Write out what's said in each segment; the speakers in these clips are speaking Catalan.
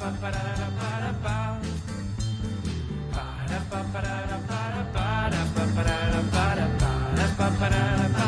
ba ba ba ba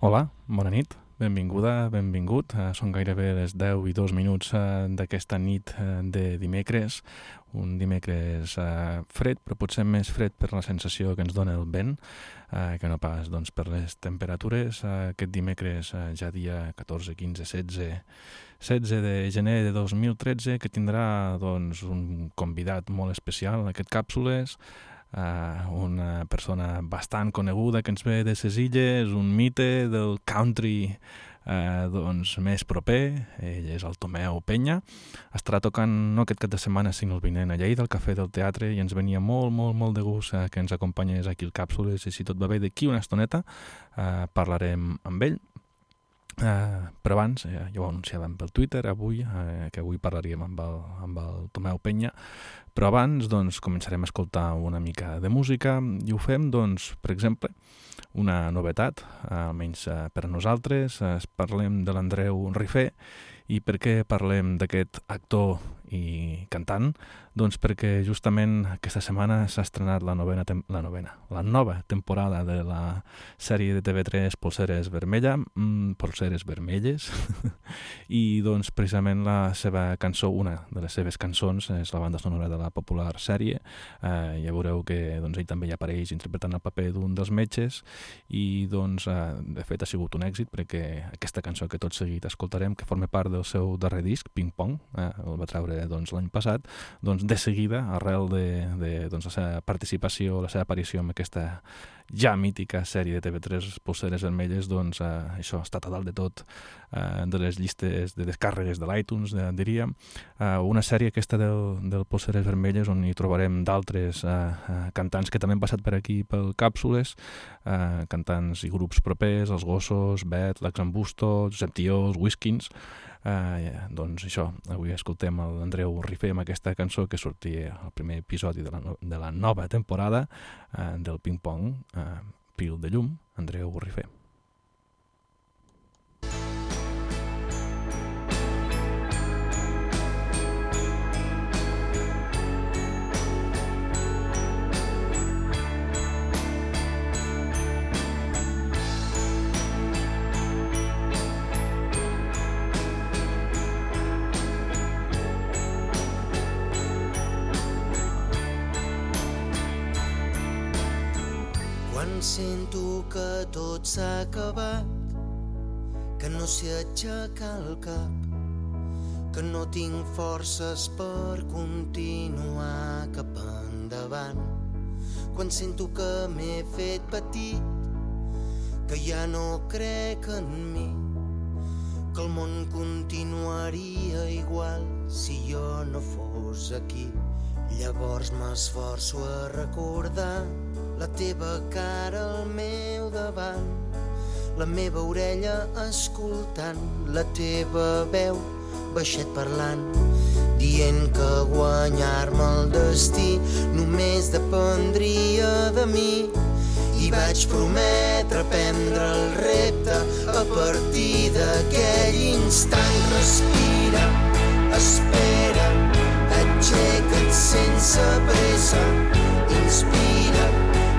Hola, bona nit, benvinguda, benvingut. Eh, són gairebé les 10 i 2 minuts eh, d'aquesta nit eh, de dimecres, un dimecres fred, però potser més fred per la sensació que ens dona el vent, que no pas doncs, per les temperatures. Aquest dimecres, ja dia 14, 15, 16, 16 de gener de 2013, que tindrà doncs, un convidat molt especial aquest càpsules, uh, una persona bastant coneguda que ens ve de ses illes, un mite del country uh, doncs, més proper, ell és el Tomeu Penya, estarà tocant no aquest cap de setmana sinó el vinent a Lleida, al Cafè del Teatre, i ens venia molt, molt, molt de gust uh, que ens acompanyés aquí el Càpsules, i si tot va bé d'aquí una estoneta uh, parlarem amb ell, Uh, però abans, uh, ja ho anunciàvem pel Twitter avui, uh, que avui parlaríem amb el, amb el Tomeu Penya, però abans doncs, començarem a escoltar una mica de música i ho fem, doncs, per exemple, una novetat, almenys per a nosaltres, es parlem de l'Andreu Rifé i per què parlem d'aquest actor i cantant? Doncs perquè justament aquesta setmana s'ha estrenat la novena, la novena, la nova temporada de la sèrie de TV3 Polseres Vermella, mm, Polseres Vermelles, i doncs precisament la seva cançó, una de les seves cançons, és la banda sonora de la popular sèrie, eh, ja veureu que doncs, ell també hi apareix interpretant el paper d'un dels metges, i doncs eh, de fet ha sigut un èxit perquè aquesta cançó que tot seguit escoltarem, que forma part del seu darrer disc, Ping Pong, eh, el va treure doncs, l'any passat, doncs de seguida, arrel de, de doncs, la seva participació, la seva aparició en aquesta ja mítica sèrie de TV3 Polseres Vermelles, doncs eh, això ha estat a dalt de tot eh, de les llistes de descàrregues de l'iTunes, de, diríem. Eh, una sèrie aquesta del, del Polseres Vermelles on hi trobarem d'altres eh, eh, cantants que també han passat per aquí pel Càpsules, eh, cantants i grups propers, Els Gossos, Bet, L'Axambusto, Josep Tió, els Whiskins, Eh, doncs això, avui escoltem l'Andreu Rifé amb aquesta cançó que sortia al primer episodi de la, no, de la nova temporada eh, del Ping Pong, eh, Pil de Llum, Andreu Rifé. Sento que tot s'ha acabat, que no sé aixecar el cap, que no tinc forces per continuar cap endavant. Quan sento que m'he fet petit, que ja no crec en mi, que el món continuaria igual si jo no fos aquí. Llavors m'esforço a recordar la teva cara al meu davant, la meva orella escoltant, la teva veu baixet parlant, dient que guanyar-me el destí només dependria de mi. I vaig prometre prendre el repte a partir d'aquell instant. Respira, espera, aixeca't sense pressa, inspira,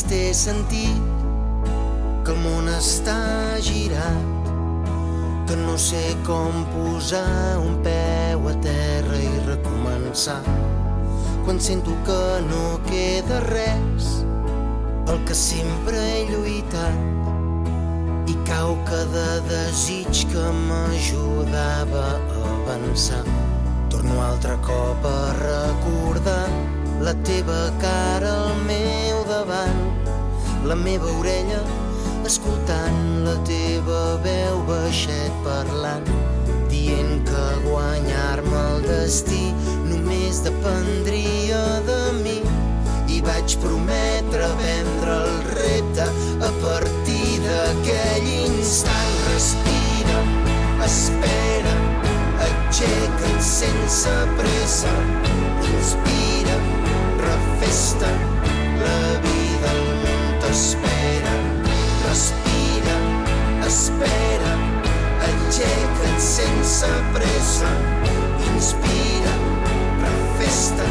res té sentit, que el món està girat, que no sé com posar un peu a terra i recomençar. Quan sento que no queda res, el que sempre he lluitat, i cau cada desig que m'ajudava a avançar. Torno altre cop a recordar la teva cara al meu davant, la meva orella escoltant la teva veu baixet parlant, dient que guanyar-me el destí només dependria de mi. I vaig prometre vendre el repte a partir d'aquell instant. Respira, espera, aixeca't sense pressa, inspira, festa, la vida al món t'espera. Respira, espera, aixeca't sense pressa. Inspira, refesta,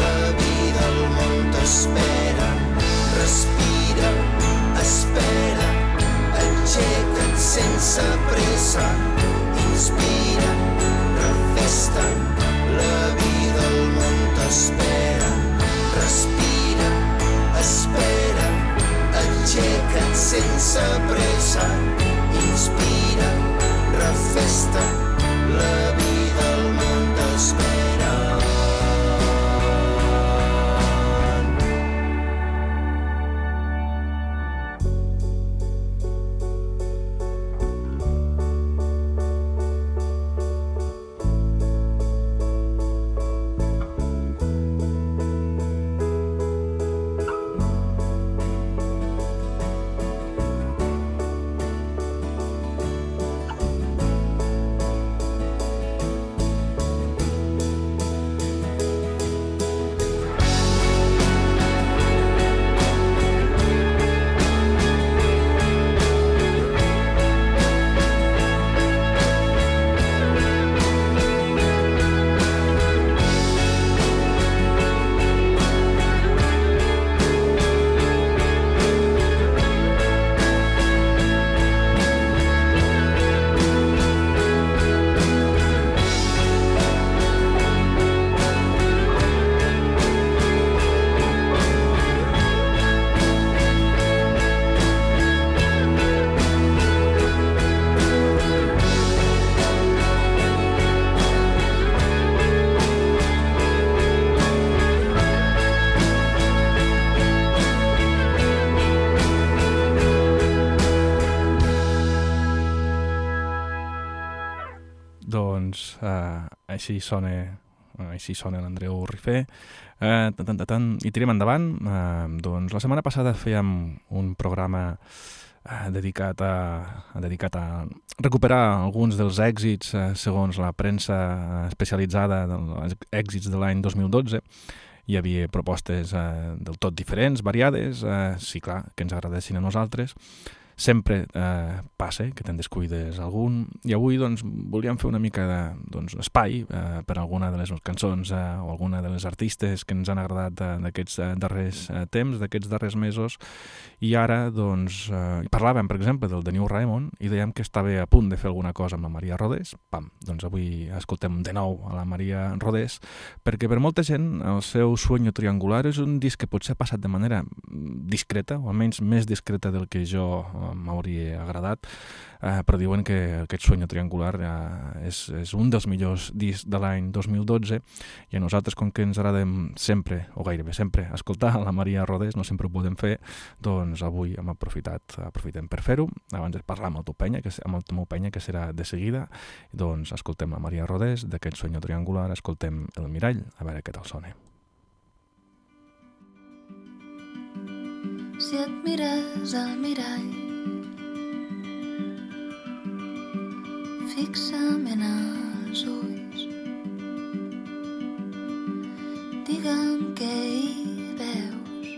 la vida al món t'espera. Respira, espera, aixeca't sense pressa. Inspira, refesta, la vida al món t'espera respira, espera, aixeca't sense pressa, inspira, refesta, la vida al món t'espera. Així sona així sona l'Andreu Rifé. Eh, tant, tant, tant, I tirem endavant. Eh, doncs la setmana passada fèiem un programa eh, dedicat, a, dedicat a recuperar alguns dels èxits eh, segons la premsa especialitzada dels èxits de l'any 2012. Hi havia propostes eh, del tot diferents, variades, eh, sí, clar, que ens agradessin a nosaltres, sempre eh, passa que te'n descuides algun. I avui doncs, volíem fer una mica de doncs, eh, per alguna de les cançons eh, o alguna de les artistes que ens han agradat eh, d'aquests eh, darrers eh, temps, d'aquests darrers mesos. I ara doncs, eh, parlàvem per exemple del The New Raymond i dèiem que estava a punt de fer alguna cosa amb la Maria Rodés. Pam, doncs avui escoltem de nou a la Maria Rodés perquè per molta gent el seu Sueño Triangular és un disc que potser ha passat de manera discreta o almenys més discreta del que jo m'hauria agradat, eh, però diuen que aquest Sueño Triangular eh, és, és un dels millors discs de l'any 2012 i a nosaltres, com que ens agradem sempre, o gairebé sempre, escoltar la Maria Rodés, no sempre ho podem fer, doncs avui hem aprofitat, aprofitem per fer-ho. Abans de parlar amb el teu penya, que, amb el teu penya, que serà de seguida, doncs escoltem la Maria Rodés d'aquest Sueño Triangular, escoltem el Mirall, a veure què tal sona. Si et mires al mirall fixament als ulls. Digue'm què hi veus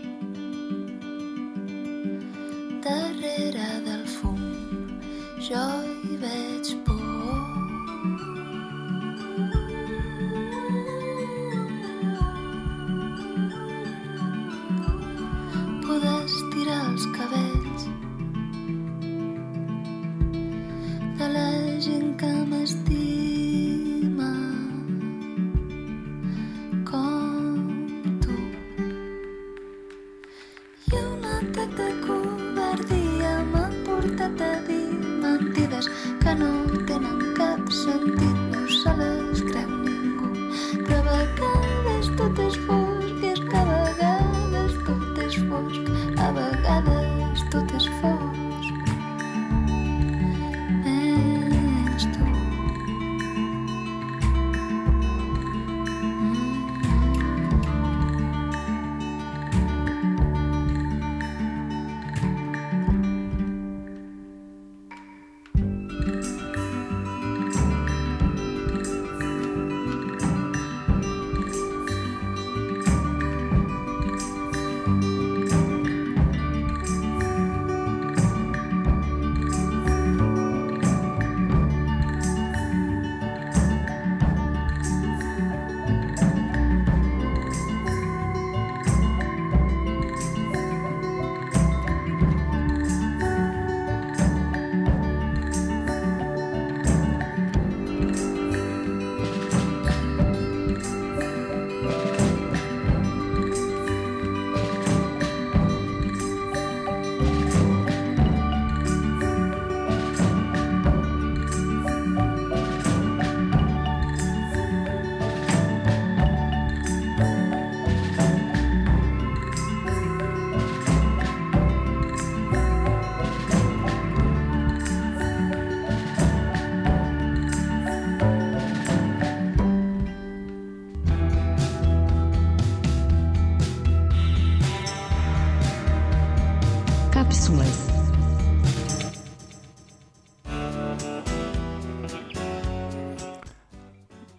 darrere del fum. Jo hi veig por. els cabells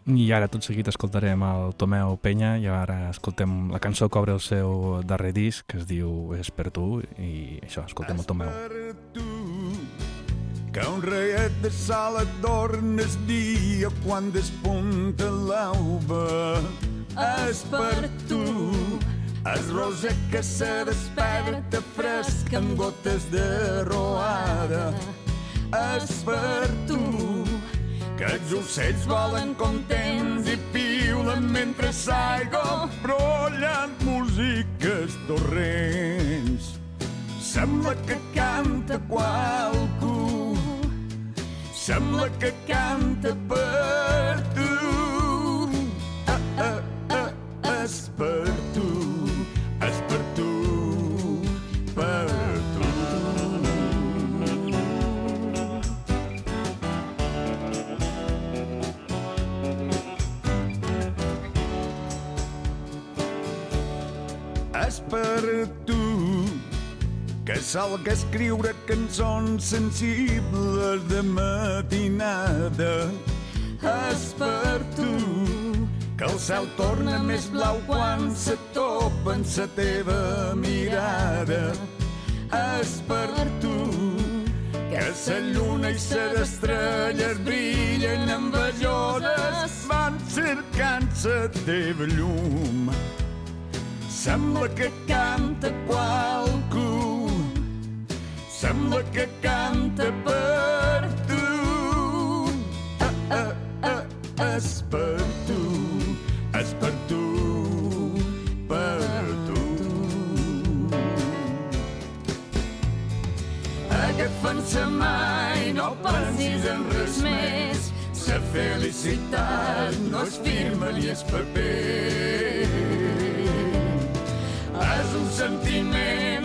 I ara tot seguit escoltarem el Tomeu Penya i ara escoltem la cançó que obre el seu darrer disc que es diu És per tu i això, escoltem el Tomeu. per tu que un raiet de sol adornes dia quan despunta l'alba és per tu és roser que se desperta fresc amb gotes de roada és per tu que els ocells volen contents i piulen mentre s'aigua brollen músiques torrents. Sembla que canta qualcú Sembla que canta per salga a escriure cançons sensibles de matinada. És per tu que el cel torna més blau quan se topa en sa teva mirada. És per tu que sa lluna i sa estrelles brillen envejoses van cercant sa teva llum. Sembla que canta qualcú Sembla que canta per tu. Ah, ah, ah, És per tu. És per tu Per tu. Agafant-se mai no pensis en res més. Sa felicitat no es firma ni es paper. És un sentiment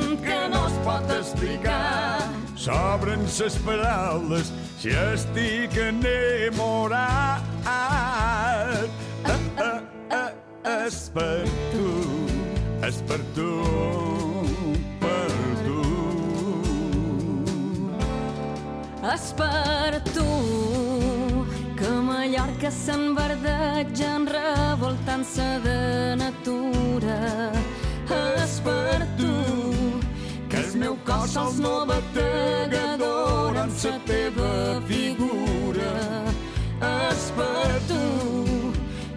pot explicar. S'obren ses paraules si estic enamorat. Ah, ah, ah, és per tu, és per tu, per tu. És per tu que Mallorca s'enverdeja revoltant-se de natura. És per tu El meu cos sols no bategador en sa teva figura. És per tu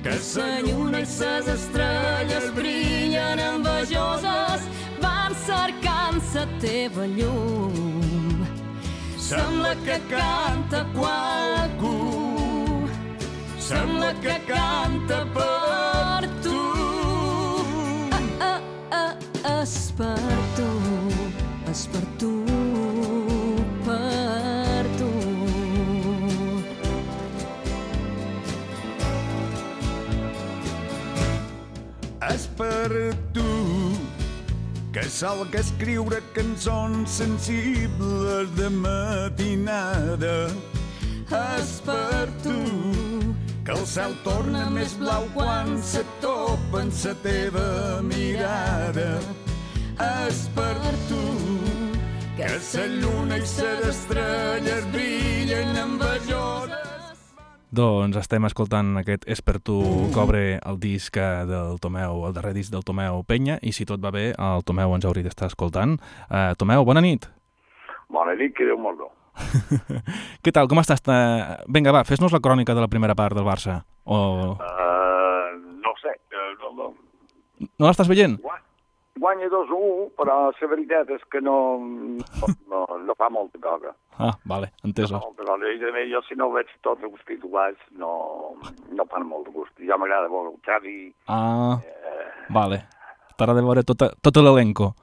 que sa lluna i ses estrelles brillen envejoses van cercant sa teva llum. Sembla que canta qualcú, sembla que canta per tu. Ah, ah, ah, és per tu, és per tu, per tu. És per tu que salg a escriure cançons sensibles de matinada. És per tu que el cel torna més blau quan se topa en sa teva mirada. És per tu que sa lluna i sa estrelles brillen envejoses. Doncs estem escoltant aquest És per tu cobre el disc eh, del Tomeu, el darrer disc del Tomeu Penya, i si tot va bé, el Tomeu ens hauria d'estar escoltant. Uh, Tomeu, bona nit. Bona nit, que Déu me'l do. Què tal, com estàs? Uh, vinga, va, fes-nos la crònica de la primera part del Barça. O... Uh, no sé, uh, no, no. No l'estàs veient? Gua- Guanya 2-1, però la veritat és que no, no, no, no fa molta cosa. Ah, vale, No entesos. cosa. I també jo, si no veig tots els titulars, no, no fan molt de gust. Ja m'agrada veure el Xavi, Ah, vale. T'agrada veure tota, tot l'elenco.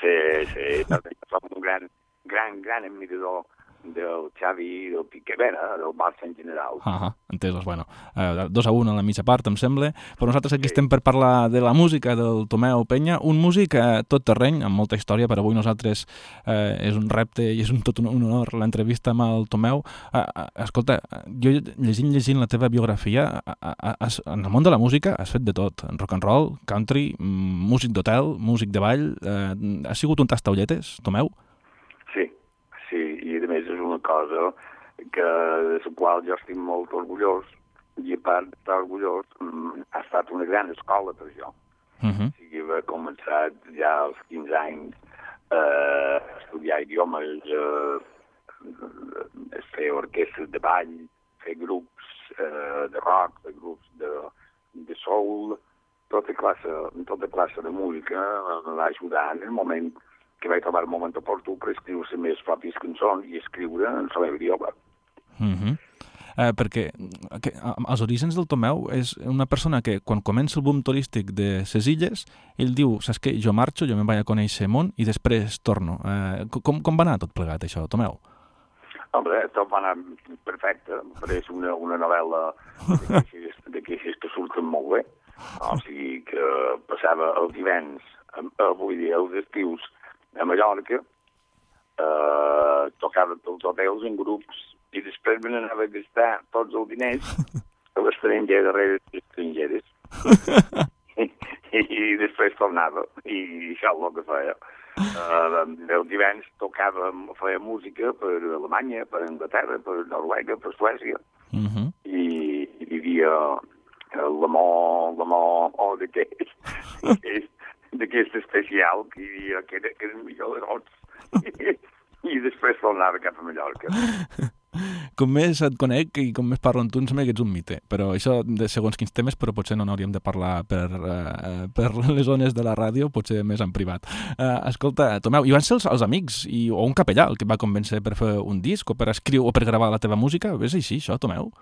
sí, sí, també som un gran, gran, gran admirador del Xavi del Piqué, bé, eh, del Barça en general. Ah, entesos, bueno. Uh, dos a un a la mitja part, em sembla. Però nosaltres aquí estem per parlar de la música del Tomeu Penya, un músic uh, tot terreny, amb molta història, per avui nosaltres uh, és un repte i és un, tot un, un honor l'entrevista amb el Tomeu. Uh, uh, escolta, jo llegint, llegint la teva biografia, uh, uh, has, en el món de la música has fet de tot. En rock and roll, country, mm, músic d'hotel, músic de ball... Uh, has sigut un tastaulletes, Tomeu? Sí, sí, i a més és una cosa que de la qual jo estic molt orgullós i a part d'estar orgullós mm, ha estat una gran escola per jo. Uh -huh. O sigui, haver començat ja als 15 anys eh, a estudiar idiomes, eh, eh, fer orquestres de ball, fer grups eh, de rock, fer grups de, de soul, tota classe, tota classe de música em va ajudar en el moment que vaig trobar el moment oportú per escriure les meves pròpies cançons i escriure en el meu idioma. Uh -huh. eh, perquè mm, que, als orígens del Tomeu és una persona que quan comença el boom turístic de ses illes, ell diu, saps què, jo marxo, jo me'n vaig a conèixer món i després torno. Eh, com, com va anar tot plegat això, Tomeu? Hombre, tot va anar perfecte, pareix una, una novel·la d'aquestes que surten molt bé. O sigui que passava els divends, eh, vull dir, els estius a Mallorca, eh, tocava tots els hotels en grups i després me n'anava a gastar tots els diners a l'estranger darrere les estrangeres. I, i després tornava i això és el que feia. Uh, el divendres tocava, feia música per Alemanya, per Anglaterra, per Noruega, per Suècia Uh -huh. i hi havia eh, l'amor, l'amor, o d'aquest, d'aquest- d'aquest especial que hi havia, que, era, que eren millor de tots. I, I després tornava cap a Mallorca. Com més et conec i com més parlo amb tu, em sembla que ets un mite. Però això de segons quins temes, però potser no n'hauríem de parlar per, uh, per les zones de la ràdio, potser més en privat. Uh, escolta, Tomeu, i van ser els, els amics i, o un capellà el que va convèncer per fer un disc o per escriure o per gravar la teva música? És així, això, Tomeu?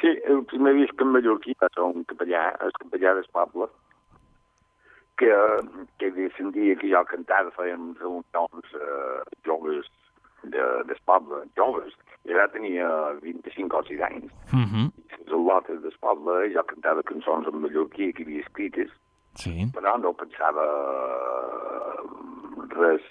Sí, el primer disc en mallorquí va ser un capellà, el capellà del poble, que, que sentia que jo cantava, fèiem reunions eh, joves de, del poble, joves, i ara tenia 25 o 6 anys. Uh -huh. Les lotes del poble, jo cantava cançons en mallorquí que havia escrites, Sí. però no pensava eh, res,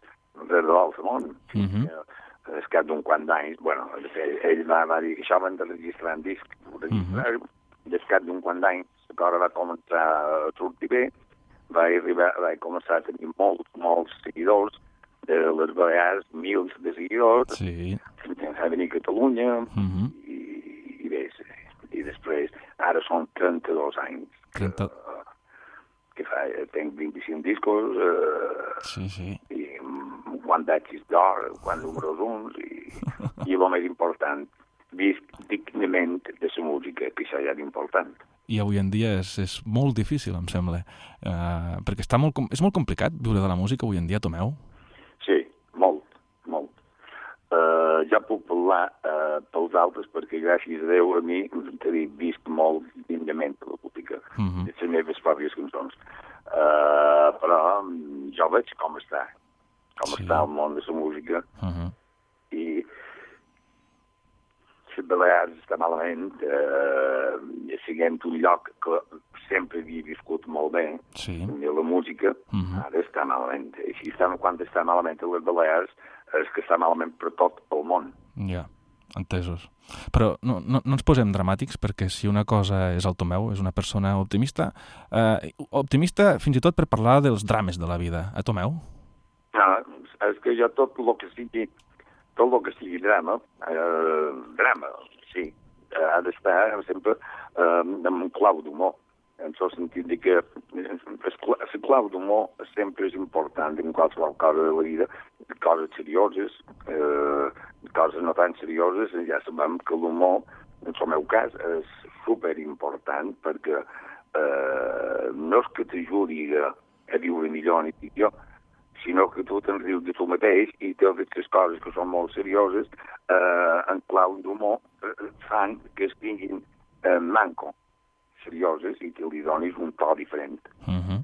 res de l'altre món. -huh. Eh, Al cap d'un quant d'anys, bueno, ell, ell va, va dir que això van de registrar en disc, ho registrarem, i al cap d'un quant d'anys la cosa va començar a sortir bé, va arribar, va començar a tenir molts, molts seguidors, de les Balears, mils de seguidors, Sí. va venir a Catalunya, Uh -huh. i, i bé, sí. i després, ara són 32 anys que, 30. que fa, tenc 25 discos eh, Sí, sí. i quant d'èxits d'or, quant números uns i, i el més important, visc dignament de la música, que això ja és important. I avui en dia és, és molt difícil, em sembla. Uh, perquè està molt, és molt complicat viure de la música avui en dia, Tomeu. Sí, ja puc parlar uh, pels altres perquè gràcies a Déu a mi t'he visc molt dignament per la música uh -huh. les meves pròpies cançons uh, però mm, jo veig com està com sí. està el món de la música uh -huh. i Balears està malament eh, siguem un lloc que sempre havia viscut molt bé sí. la música uh -huh. ara està malament i està, quan està malament a les Balears és que està malament per tot el món. Ja, entesos. Però no, no, no ens posem dramàtics perquè si una cosa és el Tomeu, és una persona optimista, eh, optimista fins i tot per parlar dels drames de la vida. A Tomeu? No, és que jo tot el que sigui, tot el que sigui drama, eh, drama, sí, eh, ha d'estar sempre eh, amb un clau d'humor en el sentit de que la clau d'humor sempre és important en qualsevol cosa de la vida, coses serioses, eh, coses no tan serioses, ja sabem que l'humor, en el meu cas, és super important perquè eh, no és que t'ajudi a, a viure millor ni pitjor, sinó que tu te'n rius de tu mateix i te les coses que són molt serioses eh, en clau d'humor eh, fan que es tinguin eh, manco serioses i que li donis un to diferent. Uh mhm. -huh.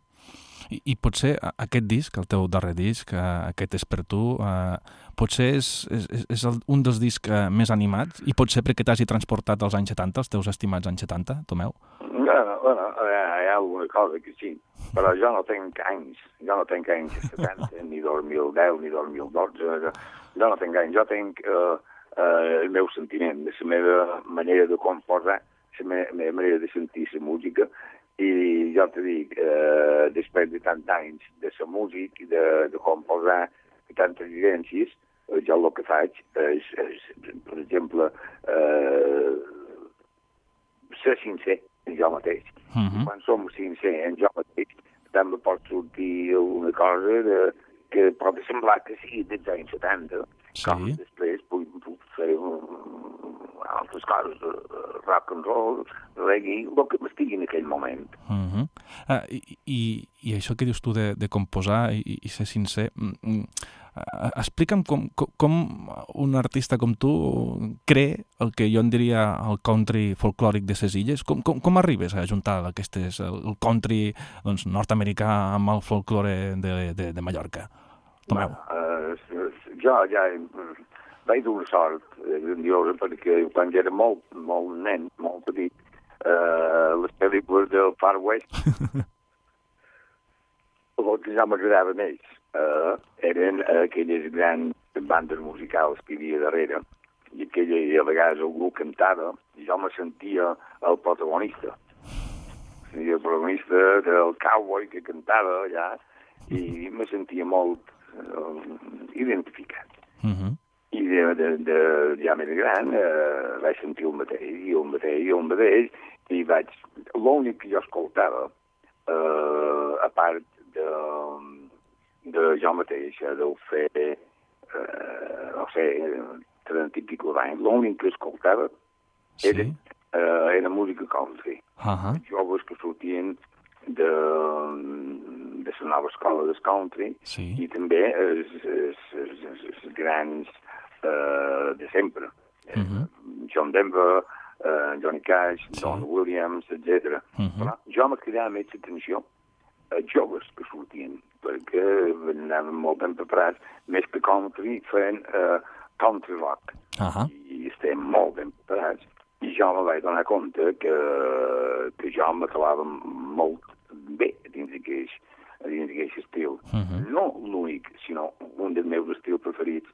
I, I potser aquest disc, el teu darrer disc, uh, aquest és per tu, uh, potser és, és, és el, un dels discs uh, més animats i potser perquè t'hagi transportat als anys 70, els teus estimats anys 70, Tomeu? Alguna cosa que sí, però jo no tenc anys, jo no tenc anys 70, ni 2010, ni 2012, jo no tenc anys, jo tenc uh, uh, el meu sentiment, la meva manera de composar, la meva manera de sentir la música. I jo te dic, eh, després de tants anys de la música i de, de composar tantes vivències, eh, jo el que faig és, és per exemple, eh, ser sincer jo mateix. Uh mhm. -huh. Quan som sincers en jo mateix, també pot sortir una cosa de, que pot semblar que sigui dels anys 70, sí. com després puc, puc fer un, altres coses, uh, rock and roll, reggae, el que m'estigui en aquell moment. Uh -huh. uh, i, i, I això que dius tu de, de composar i, i ser sincer, uh, explica'm com, com, un artista com tu cree el que jo en diria el country folclòric de ses illes. Com, com, com arribes a ajuntar aquestes, el country doncs, nord-americà amb el folklore de, de, de Mallorca? Tomeu. Uh, jo ja vaig dur sort eh, grandiosa perquè quan era molt, molt nen, molt petit, eh, les pel·lícules del Far West, el que ja m'agradava més eh, eren aquelles grans bandes musicals que hi havia darrere i aquella, i a vegades algú cantava i jo me sentia el protagonista. Sentia el protagonista del cowboy que cantava allà i me sentia molt eh, identificat. Uh mhm. -huh i de, de, de, ja més gran eh, vaig sentir el mateix, i el mateix, i el mateix, i vaig... L'únic que jo escoltava, eh, a part de, de jo mateix, eh, deu fer, eh, no sé, 30 i pico d'anys, l'únic que escoltava sí. era, eh, era música country. Uh -huh. Joves que sortien de, de la nova escola del country sí. i també els, els, els, els grans eh, de sempre. Uh mhm. -huh. John Denver, eh, Johnny Cash, sí. Don Williams, etc. Uh -huh. Però jo m'ha cridat més atenció a joves que sortien, perquè anaven molt ben preparats, més que country, feien uh, country rock. Uh -huh. I estem molt ben preparats. I jo me vaig donar compte que, que jo me trobava molt bé dins d'aquest dins d'aquest estil. Uh -huh. No l'únic, sinó un dels meus estils preferits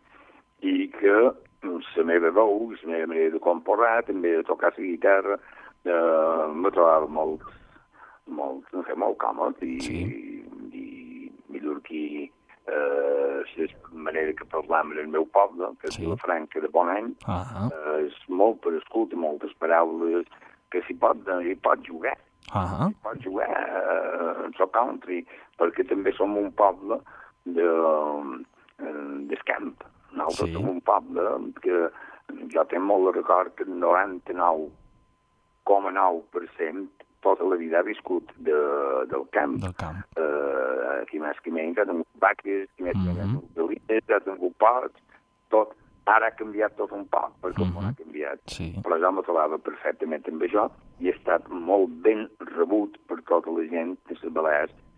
i que la meva veu, la meva manera de composar, també de tocar la guitarra, eh, me trobava molt, molt, no sé, molt còmode i, sí. i, i mallorquí eh, la manera que parlam en el meu poble, que és sí. la Franca de Bon Any, uh -huh. eh, és molt per escoltar moltes paraules que s'hi pot, hi pot jugar. Uh -huh. Hi pot jugar eh, en el country, perquè també som un poble de, eh, d'escamp. Nosaltres sí. som un poble que jo tinc molt de record que el 99,9% tota la vida ha viscut de, del camp. Del camp. Eh, aquí més que menys ha tingut vaques, aquí més que menys ha tingut galines, ha tingut pots, tot Ara ha canviat tot un poc, perquè uh Mhm. -huh. ha canviat. Sí. Però jo me trobava perfectament amb això i he estat molt ben rebut per tota la gent de les Balears mm,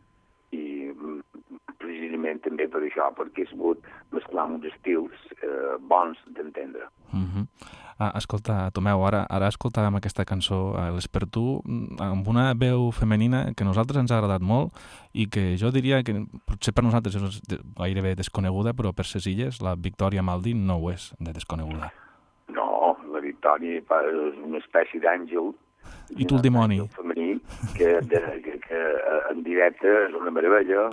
precisament també per això, perquè he sabut mesclar uns estils eh, bons d'entendre. Uh -huh. ah, escolta, Tomeu, ara, ara escoltàvem aquesta cançó, eh, l'Espertú, mm, amb una veu femenina que a nosaltres ens ha agradat molt i que jo diria que potser per nosaltres és gairebé desconeguda, però per ses illes la Victòria Maldi no ho és de desconeguda. No, la Victòria és una espècie d'àngel. I tu el dimoni. Femení, que, de, que, que eh, en directe és una meravella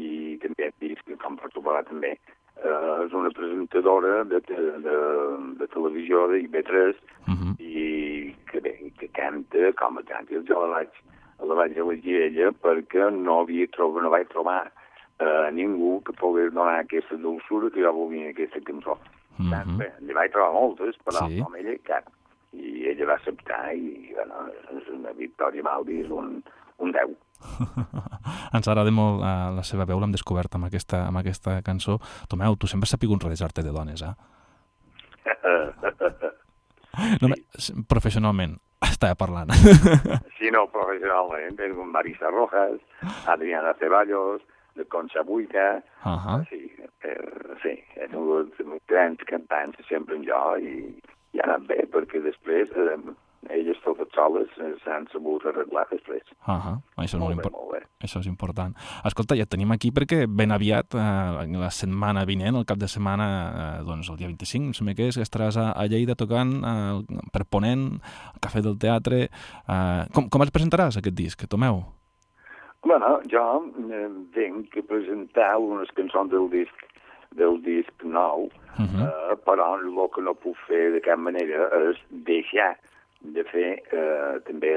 i també hem vist que, com per trobar també, eh, és una presentadora de, te, de, de televisió de IB3 Uh -huh. i que bé, que canta com a canta. Jo la vaig, la vaig elegir ella perquè no havia trobat, no vaig trobar eh, ningú que pogués donar aquesta dulçura que jo volia aquesta cançó. Uh Mhm. -huh. Bé, n'hi vaig trobar moltes, però Sí. com ella cap. I ella va acceptar i, bueno, és una Victòria Maldi, és un, un 10. Ens agrada molt uh, la seva veu, l'hem descobert amb aquesta, amb aquesta cançó. Tomeu, tu sempre has sapigut rodejar-te de dones, eh? No, sí. Professionalment, estava parlant. si no professionalment, tengo Marisa Rojas, Adriana Ceballos, de Concha Buica, Uh -huh. Sí, eh, sí, he tingut grans cantants sempre amb jo i, i ha anat bé perquè després eh, elles totes soles s'han sabut arreglar després. Uh -huh. Això, és molt Molt bé, molt bé. això és important. Escolta, ja tenim aquí perquè ben aviat, eh, la setmana vinent, el cap de setmana, eh, doncs el dia 25, em sembla que és, estaràs a, a Lleida tocant eh, per Ponent, al Cafè del Teatre. Eh, com, com et presentaràs aquest disc, Tomeu? Bueno, jo eh, tinc que presentar unes cançons del disc del disc nou, Uh -huh. eh, però el que no puc fer de cap manera és deixar de fer eh, també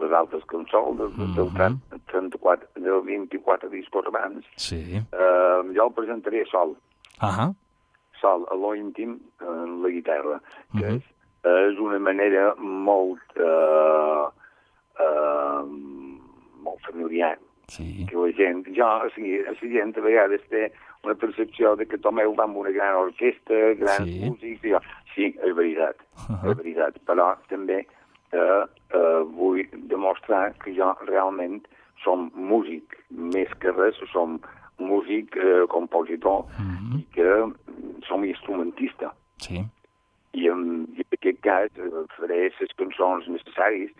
les altres cançons del, del, Mhm. 30, 34, del 24 discos abans. Sí. Eh, jo el presentaré sol. Uh -huh. sol a lo íntim en la guitarra, que Mhm. és, és una manera molt eh, eh, molt familiar Sí. que la gent, jo, o sigui, la gent a vegades té una percepció de que Tomeu va amb una gran orquestra, grans Sí. músics, i jo, sí, és veritat, Uh-huh. és veritat, però també eh, eh, vull demostrar que jo realment som músic, més que res som músic, eh, compositor, Mhm. i que mm, som instrumentista. Sí. I en, i en aquest cas eh, faré les cançons necessàries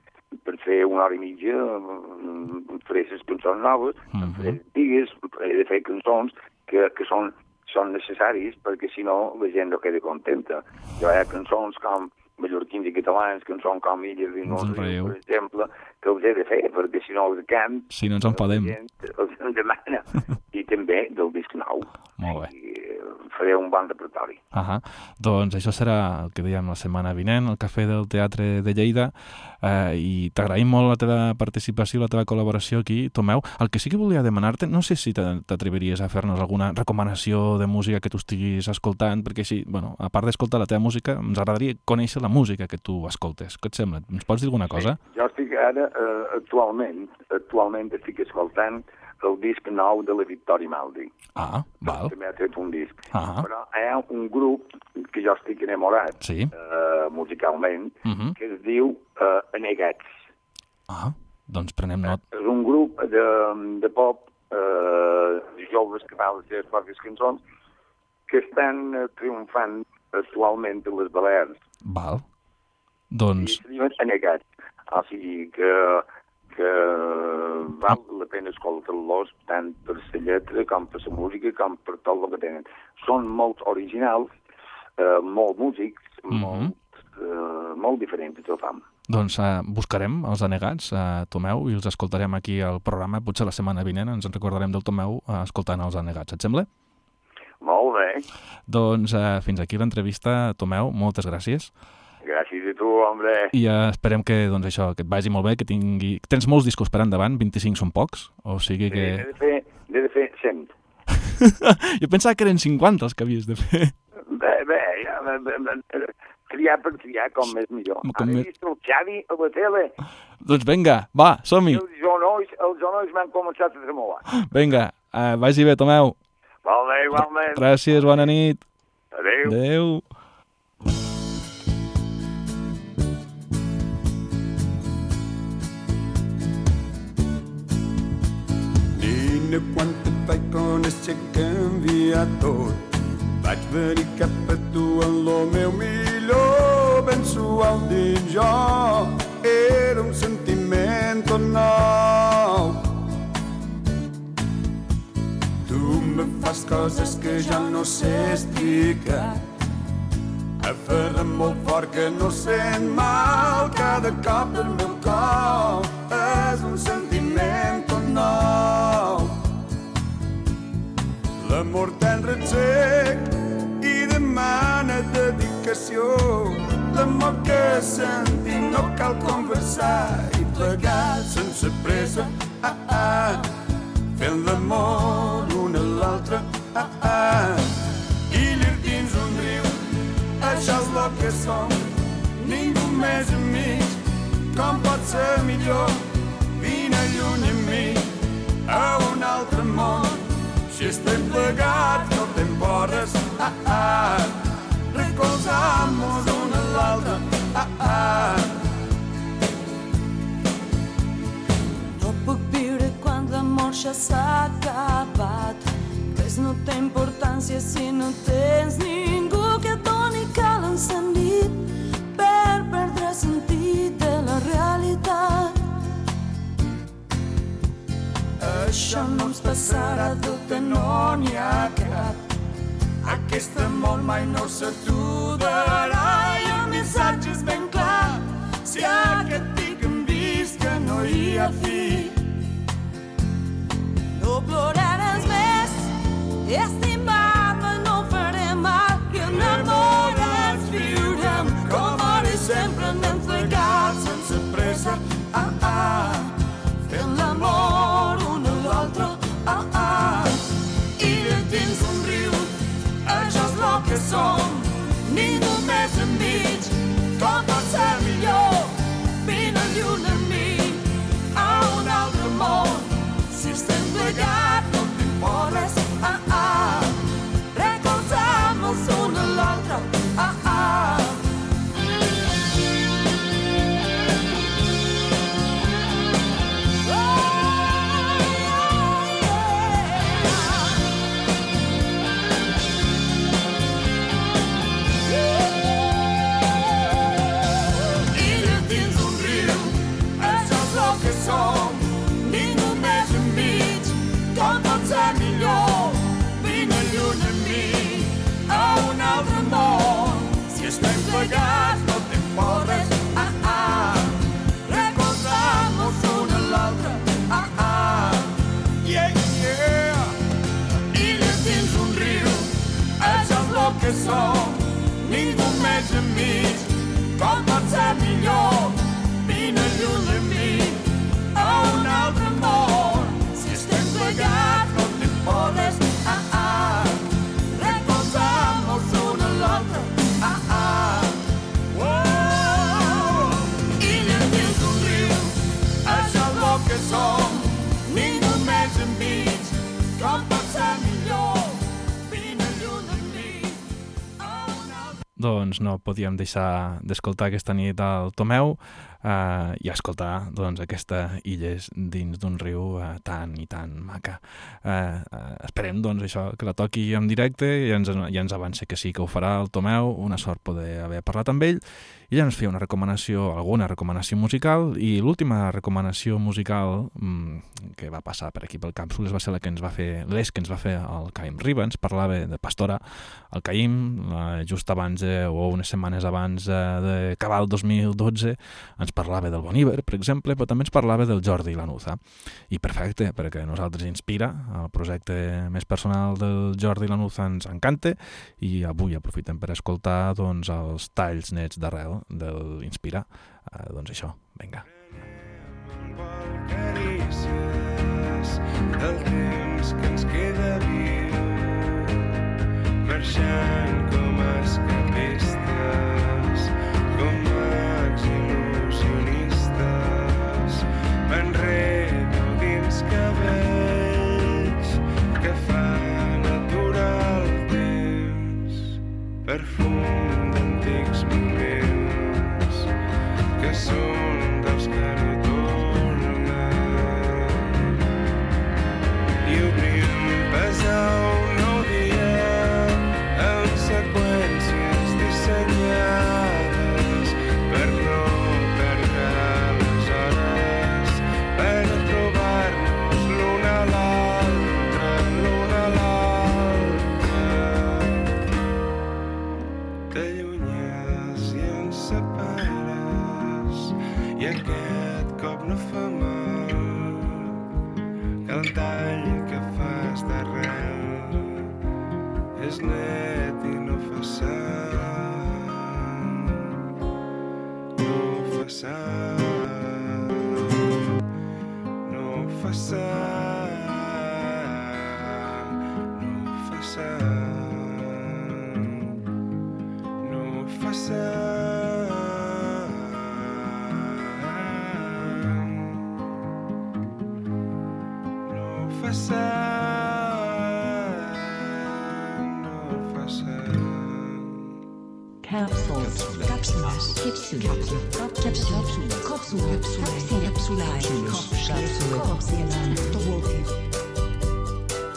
per fer una hora i mitja, eh, faré les cançons noves, Mhm. faré antigues, he de fer cançons que, que són, són necessàries perquè si no la gent no queda contenta. Jo hi ha cançons com mallorquins i catalans, cançons com Illes i en reieu. per exemple, que els he de fer perquè si no els cant Si no ens enfadem. gent els en demana. I també del disc nou. Molt bé. I, eh, faré un bon repertori. Ahà. Doncs això serà el que dèiem la setmana vinent, al Cafè del Teatre de Lleida, eh, i t'agraïm molt la teva participació, la teva col·laboració aquí, Tomeu. El que sí que volia demanar-te, no sé si t'atreviries a fer-nos alguna recomanació de música que tu estiguis escoltant, perquè així, bueno, a part d'escoltar la teva música, ens agradaria conèixer la música que tu escoltes. Què et sembla? Ens pots dir alguna cosa? Jo estic ara, eh, actualment, actualment estic escoltant el disc nou de la Victòria Maldi. Ah, val. També ha tret un disc. Ah. Però hi ha un grup que jo estic enamorat, Sí. eh, musicalment, Uh -huh. que es diu eh, Anegats. Ah, doncs prenem not. És un grup de, de pop, eh, joves que fan les seves pròpies cançons, que estan eh, triomfant actualment a les Balears. Val. I Doncs, se diuen Anegats. O sigui que, que val la pena escoltar-los tant per la lletra com per la música com per tot el que tenen. Són molt originals, eh, molt músics, Mhm. molt, eh, molt diferents de tothom. doncs eh, buscarem els anegats, eh, Tomeu, i els escoltarem aquí al programa. Potser la setmana vinent ens en recordarem del Tomeu eh, escoltant els anegats. Et sembla? Doncs eh, fins aquí l'entrevista, Tomeu. Moltes gràcies. Gràcies a tu, home. I eh, esperem que, doncs, això, que et vagi molt bé, que tingui... Tens molts discos per endavant, 25 són pocs, o sigui que... de fer, n'he de fer 100. jo pensava que eren 50 els que havies de fer. Bé, bé, ja, bé, bé, bé, triar per triar com més millor. Com Ara he vist el Xavi a la tele doncs vinga, va, som-hi. els genolls, els genolls m'han començat a tremolar. Vinga, eh, vagi bé, Tomeu. Molt bé, igualment. Gràcies, bona nit. Adéu. Adéu. Nina, quan et vaig conèixer canviar tot. Vaig venir cap a tu en lo meu millor, ben suau dins jo. Era un sentiment tot nou. Me fas coses que ja no sé explicar. Aferra'm molt fort que no sent mal cada cop del meu cor. És un sentiment nou. L'amor tendre et sec i demana dedicació. L'amor que sentim no cal conversar i plegar sense pressa. Ah, ah, fent l'amor un a l'altre. Ah, ah, i llir dins un riu. Això és el que som, ningú més amics. Com pot ser millor? Vine lluny amb mi a un altre món. Si estem plegats no te'n porres, ah, ah. Recolzam-nos un a l'altre, ah, ah. Ja s'ha acabat. Res no té importància si no tens ningú que et doni cal encendit per perdre sentit de la realitat. Això no ens passarà, dubte no n'hi ha cap. Aquest amor mai no s'aturarà i el missatge és ben clar. Si aquest pic hem vist que no hi ha fi. No ploraràs més, estem plegats, no t'importes, ah, doncs no podíem deixar d'escoltar aquesta nit al Tomeu eh, i escoltar doncs, aquesta Illes dins d'un riu eh, tan i tan maca. Eh, eh, esperem doncs, això que la toqui en directe i ens, i ens avança que sí que ho farà el Tomeu, una sort poder haver parlat amb ell i ja ens feia una recomanació, alguna recomanació musical i l'última recomanació musical mmm, que va passar per aquí pel Càpsules va ser la que ens va fer, les que ens va fer el Caim Riba, ens parlava de Pastora, el Caim, eh, just abans eh, o unes setmanes abans eh, de acabar el 2012, ens parlava del Boníver, per exemple, però també ens parlava del Jordi Lanuza. I perfecte, perquè nosaltres inspira, el projecte més personal del Jordi Lanuza ens encanta i avui aprofitem per escoltar doncs, els talls nets d'arrel de l'Inspira. Eh, doncs això, vinga. del temps que ens queda viu marxant com a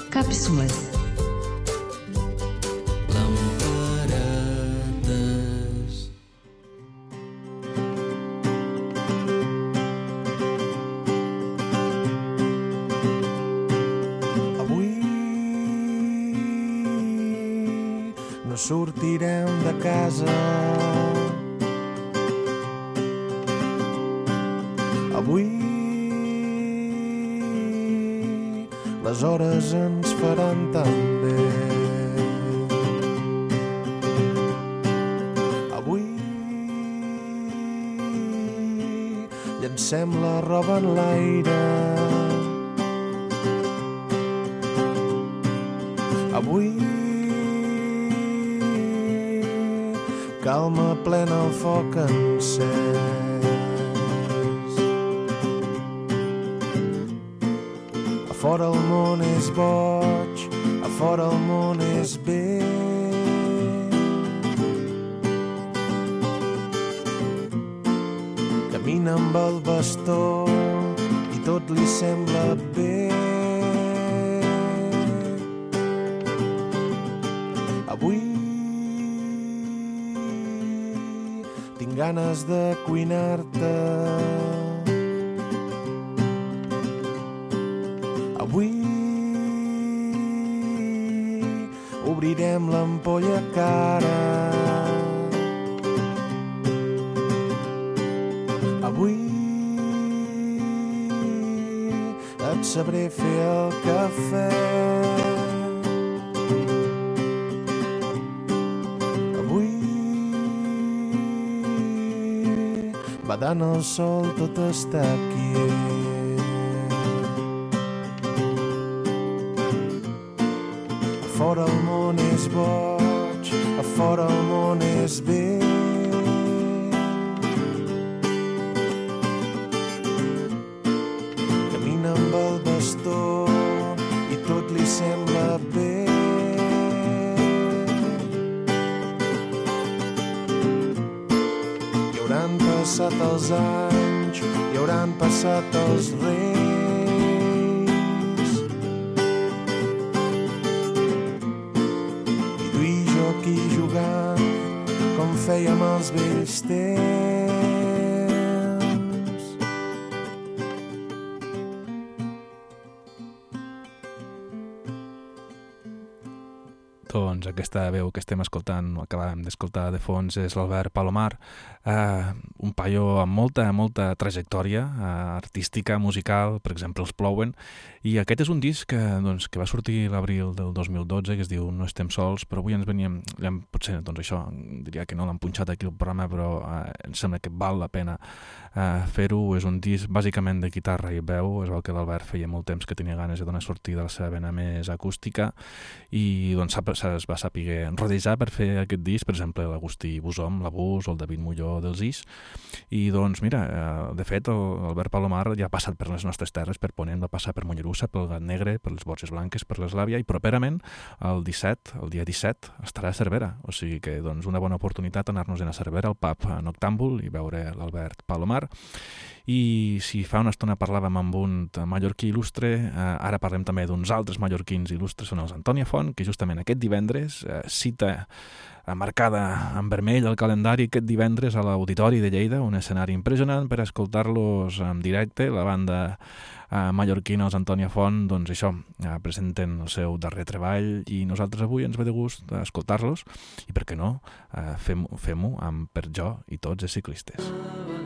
Cápsulas. Lamparades. Avui no sortirem de casa. Les hores ens faran tan bé. Avui llancem la roba en l'aire. Ganes de badant el sol tot està aquí. Aquesta veu que estem escoltant, acabàvem d'escoltar de fons, és l'Albert Palomar, eh, un paio amb molta, molta trajectòria eh, artística, musical, per exemple, els Plouen, i aquest és un disc que, doncs, que va sortir l'abril del 2012, que es diu No estem sols, però avui ens veníem, ja, potser, doncs això, diria que no l'han punxat aquí al programa, però eh, em sembla que val la pena eh, fer-ho. És un disc bàsicament de guitarra i veu, és el que l'Albert feia molt temps que tenia ganes de donar sortida a la seva vena més acústica, i doncs es va saber rodejar per fer aquest disc, per exemple, l'Agustí Busom, l'Abús o el David Molló dels Is. I doncs, mira, eh, de fet, Albert Palomar ja ha passat per les nostres terres, per Ponent, va passar per Mollerussa, pel Gat Negre, per les Borges Blanques, per l'Eslàvia, i properament, el 17, el dia 17, estarà a Cervera. O sigui que, doncs, una bona oportunitat anar-nos a Cervera, al pub Noctàmbul, i veure l'Albert Palomar. I si fa una estona parlàvem amb un mallorquí il·lustre, eh, ara parlem també d'uns altres mallorquins il·lustres, són els Antònia Font, que justament aquest divendres eh, cita marcada en vermell al calendari aquest divendres a l'Auditori de Lleida, un escenari impressionant per escoltar-los en directe, la banda eh, mallorquina, els Antònia Font, doncs això, eh, presenten el seu darrer treball i nosaltres avui ens ve de gust escoltar-los i per què no, eh, fem-ho fem amb Per jo i tots els ciclistes. Són jo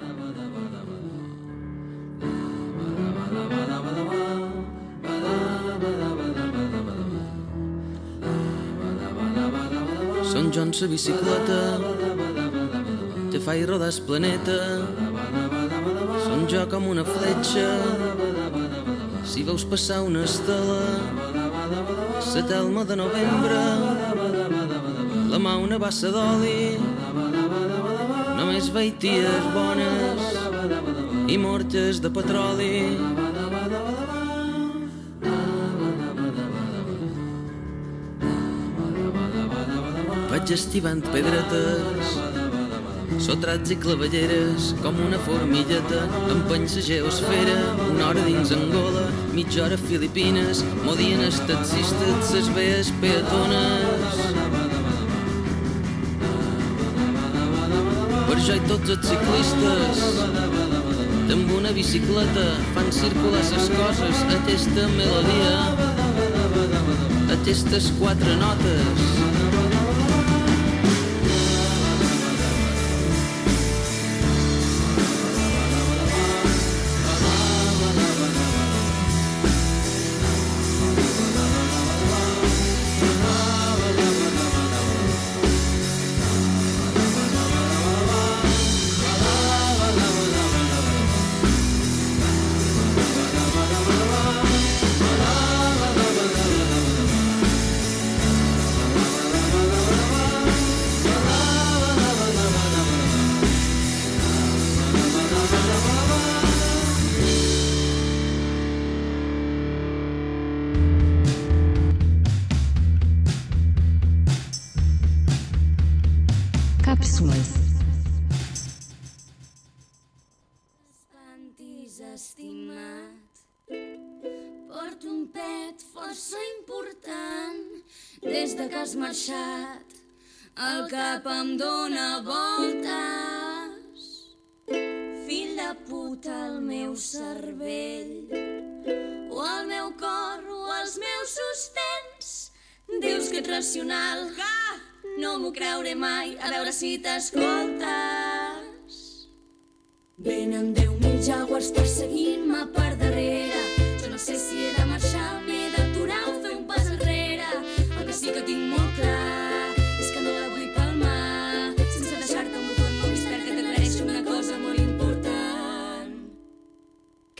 sa bicicleta, te fa i planeta. Són jo com una fletxa, si veus passar una estela, la telma de novembre, la mà una bassa d'oli, només veig ties bones i mortes de petroli. Vaig estivant pedretes, sotrats i clavelleres, com una formilleta, empeny la geosfera, una hora dins Angola, mitja hora Filipines, modien els taxistes, les vees peatones. Per això i tots els ciclistes, amb una bicicleta, fan circular les coses, aquesta melodia, aquestes quatre notes. Cap em dóna voltes. Fill de puta, el meu cervell. O el meu cor o els meus sostens. Dius que ets racional. No m'ho creuré mai, a veure si t'escoltes. Venen deu mil jaguars perseguint-me per darrere. Jo no sé si he de marxar, m'he d'aturar o fer un pas enrere. El que sí que tinc molt clar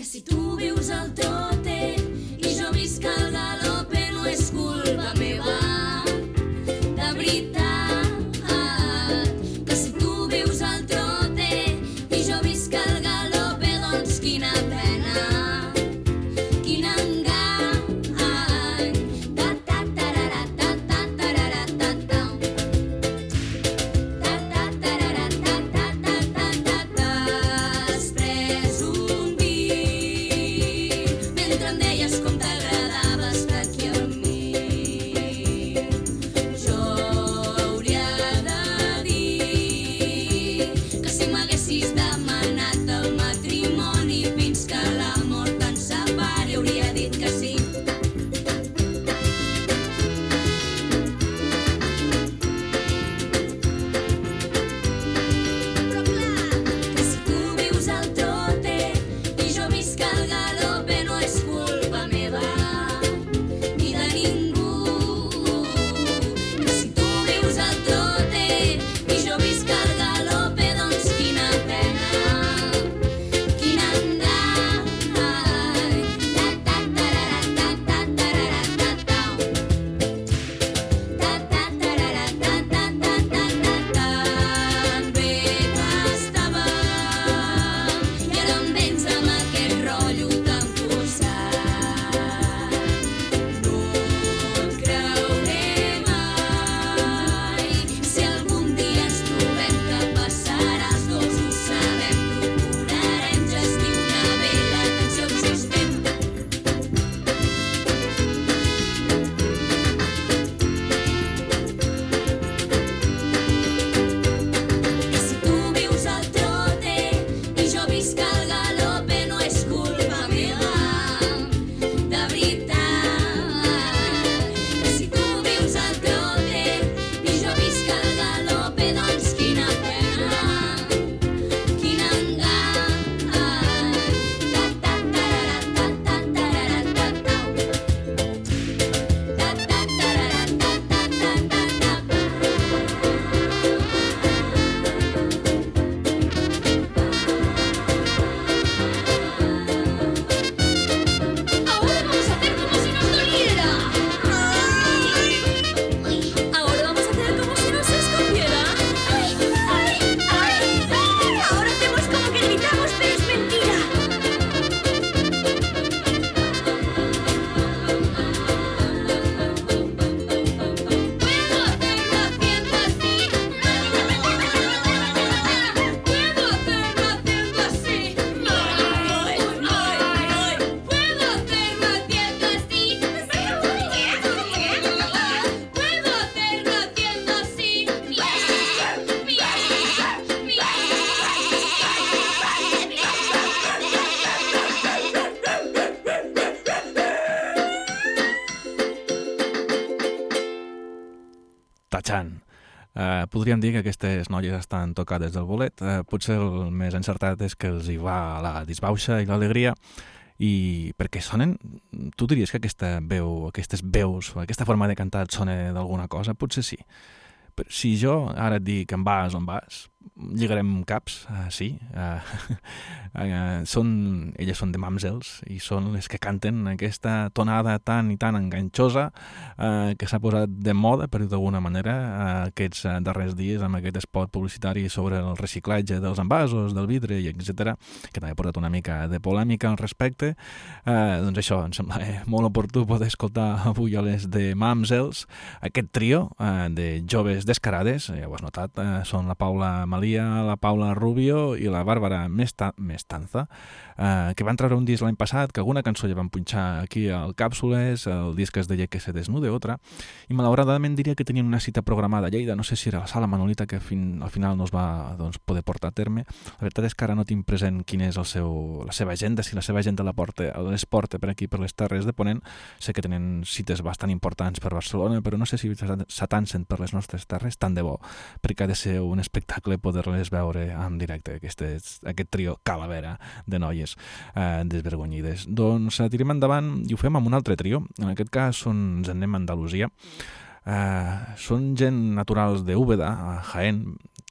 si tu vius al trote i jo visc al galope no és culpa podríem dir que aquestes noies estan tocades del bolet. Uh, potser el més encertat és que els hi va la disbauxa i l'alegria i perquè sonen... Tu diries que aquesta veu, aquestes veus, aquesta forma de cantar et sona d'alguna cosa? Potser sí. Però si jo ara et dic en vas on vas, lligarem caps, uh, sí. Uh, uh, són, elles són de mamsels i són les que canten aquesta tonada tan i tan enganxosa uh, que s'ha posat de moda, per d'alguna manera, uh, aquests uh, darrers dies amb aquest spot publicitari sobre el reciclatge dels envasos, del vidre i etc que també ha portat una mica de polèmica al respecte. Uh, doncs això, em sembla eh, molt oportú poder escoltar avui a les de Mamsels aquest trio uh, de joves descarades, ja ho has notat, uh, són la Paula Malia, la Paula Rubio i la Bàrbara Mesta, Mestanza, eh, que van treure un disc l'any passat, que alguna cançó ja van punxar aquí al Càpsules, el disc es deia que se desnude otra, i malauradament diria que tenien una cita programada a Lleida, no sé si era la sala Manolita que fin, al final no es va doncs, poder portar a terme. La veritat és que ara no tinc present quin és el seu, la seva agenda, si la seva agenda la porta, les porta per aquí, per les Terres de Ponent. Sé que tenen cites bastant importants per Barcelona, però no sé si s'atancen per les nostres terres, tant de bo, perquè ha de ser un espectacle poder-les veure en directe, aquestes, aquest trio calavera de noies eh, desvergonyides. Doncs eh, tirem endavant i ho fem amb un altre trio. En aquest cas són, ens anem a Andalusia. Eh, són gent naturals de Úbeda, a Jaén,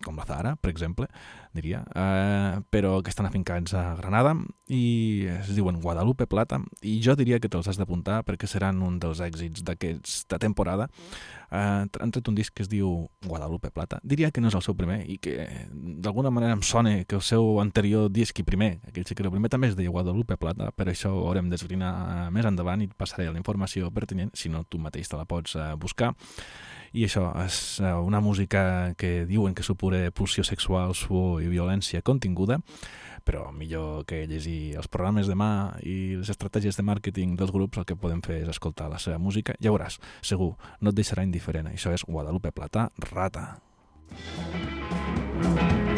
com la Zara, per exemple, diria, eh, però que estan afincats a Granada i es diuen Guadalupe Plata i jo diria que te'ls has d'apuntar perquè seran un dels èxits d'aquesta temporada. Eh, han tret un disc que es diu Guadalupe Plata. Diria que no és el seu primer i que d'alguna manera em sona que el seu anterior disc i primer, aquell sí que el primer també es deia Guadalupe Plata, per això ho haurem d'esbrinar més endavant i et passaré la informació pertinent, si no tu mateix te la pots eh, buscar i això és eh, una música que diuen que supura pulsió sexual, suor i violència continguda, però millor que llegir els programes de mà i les estratègies de màrqueting dels grups el que podem fer és escoltar la seva música. Ja veuràs, segur, no et deixarà indiferent. Això és Guadalupe Plata, Rata. Rata.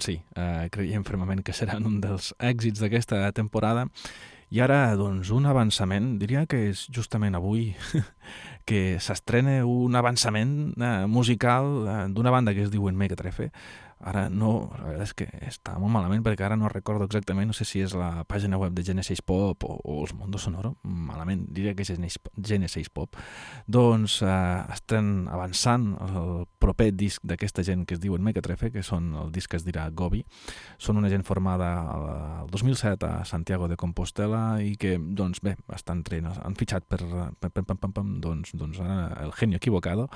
Doncs sí, eh, creiem fermament que seran un dels èxits d'aquesta temporada. I ara, doncs, un avançament, diria que és justament avui que s'estrena un avançament eh, musical eh, d'una banda que es diu Megatrefe, Ara no, la veritat és que està molt malament perquè ara no recordo exactament, no sé si és la pàgina web de Genesis Pop o, o els Mondo Sonoro, malament, diria que és Genesis Pop. Doncs eh, estan avançant el proper disc d'aquesta gent que es diuen Mequetrefe, que són el disc que es dirà Gobi. Són una gent formada el 2007 a Santiago de Compostela i que, doncs bé, estan traient, han fitxat per, per, per, per, per, per doncs, doncs ara el genio equivocado.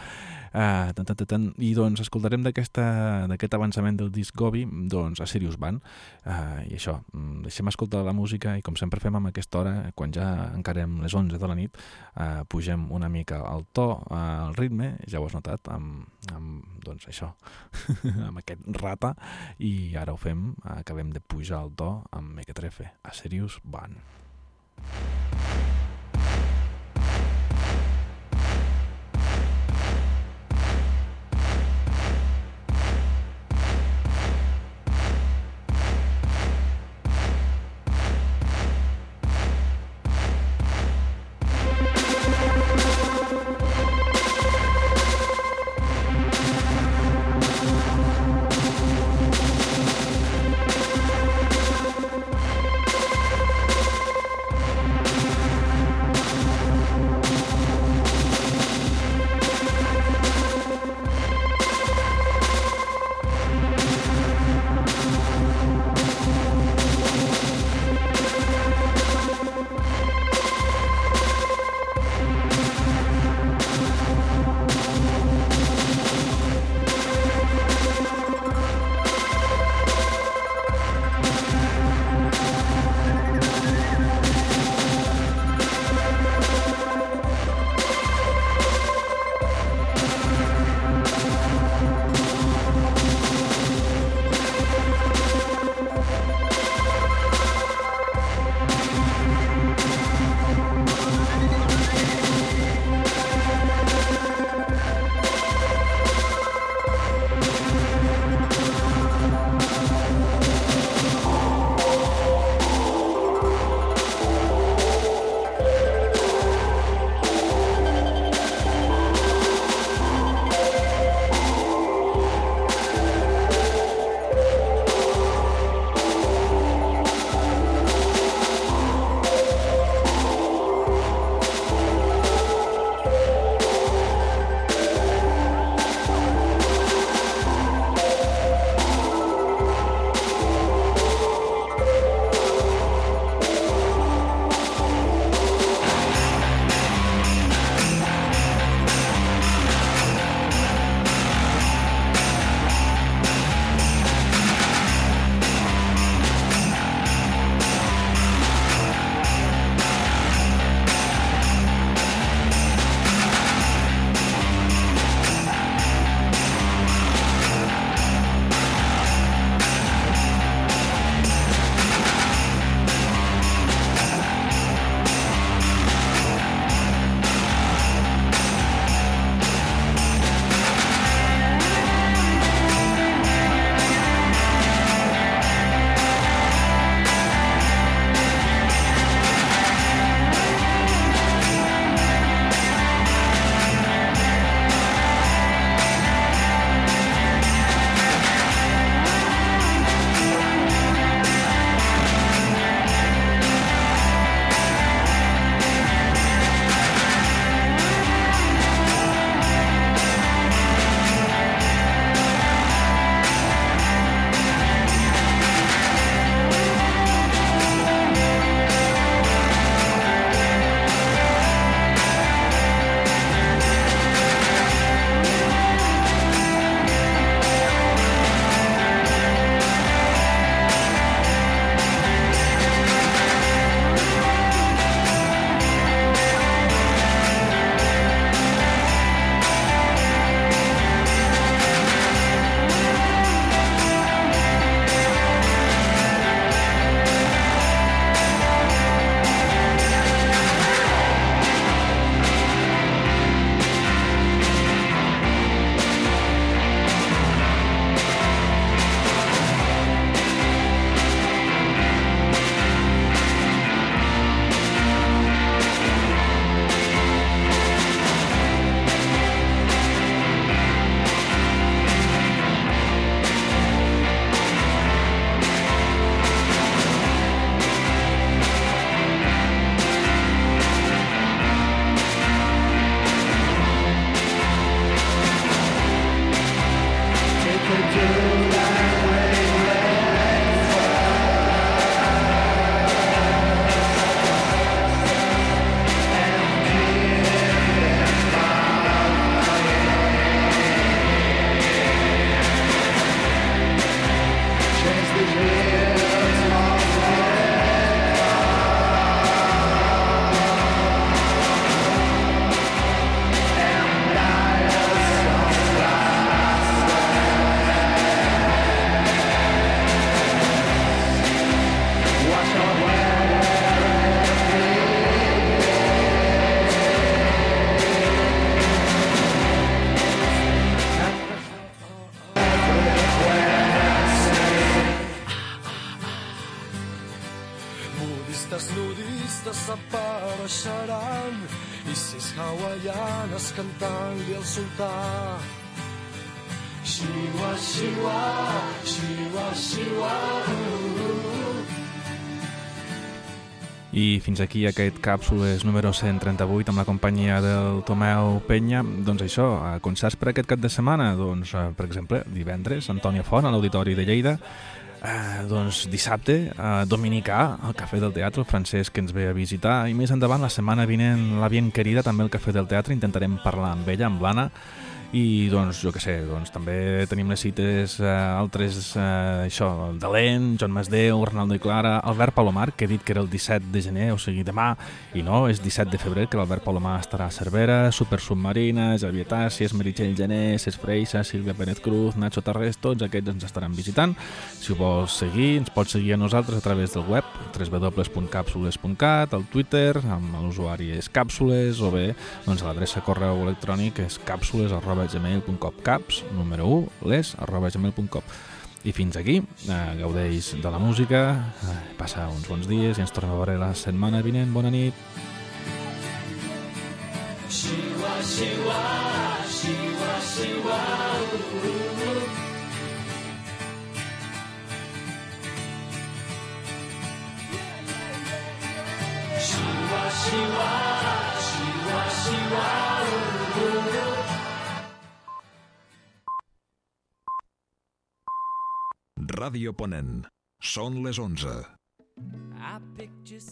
Eh, tant, tant, tant, I doncs escoltarem d'aquest avançament llançament del disc Gobi, doncs a Sirius Band. Uh, I això, mm, deixem escoltar la música i com sempre fem amb aquesta hora, quan ja encarem les 11 de la nit, uh, pugem una mica el to, uh, el ritme, ja ho has notat, amb, amb doncs això, amb aquest rata, i ara ho fem, acabem de pujar el to amb Mequetrefe, a Sirius Band. Desapareixeran i si és hawaianes cantant-li al sultà Xiua, xiua, xiua, xiua. I fins aquí aquest càpsules número 138 amb la companyia del Tomeu Penya. Doncs això, concerts per aquest cap de setmana, doncs, eh, per exemple, divendres, Antònia Font, a l'Auditori de Lleida, eh, doncs dissabte, a Dominicà, al Cafè del Teatre, el francès que ens ve a visitar, i més endavant, la setmana vinent, la bien querida, també al Cafè del Teatre, intentarem parlar amb ella, amb l'Anna, i doncs jo que sé, doncs també tenim les cites eh, altres, eh, això, el Dalent, Joan Masdeu, Arnaldo i Clara, Albert Palomar, que he dit que era el 17 de gener, o sigui demà, i no, és 17 de febrer, que l'Albert Palomar estarà a Cervera, Super Submarina, Xavier Tàcies, Meritxell Gené, Cés Freixa, Sílvia Pérez Cruz, Nacho Tarrés, tots aquests ens estaran visitant. Si ho vols seguir, ens pots seguir a nosaltres a través del web, www.capsules.cat, al Twitter, amb l'usuari és càpsules, o bé doncs, l'adreça correu electrònic és càpsules gmail.com caps, número 1, les arroba gmail.com i fins aquí, eh, gaudeix de la música, eh, passa uns bons dies i ens tornem a veure la setmana vinent. Bona nit. Xiua, xiua, xiua, xiua, uh, uh, uh. Uh, Ràdio Ponent. Són les 11. I picture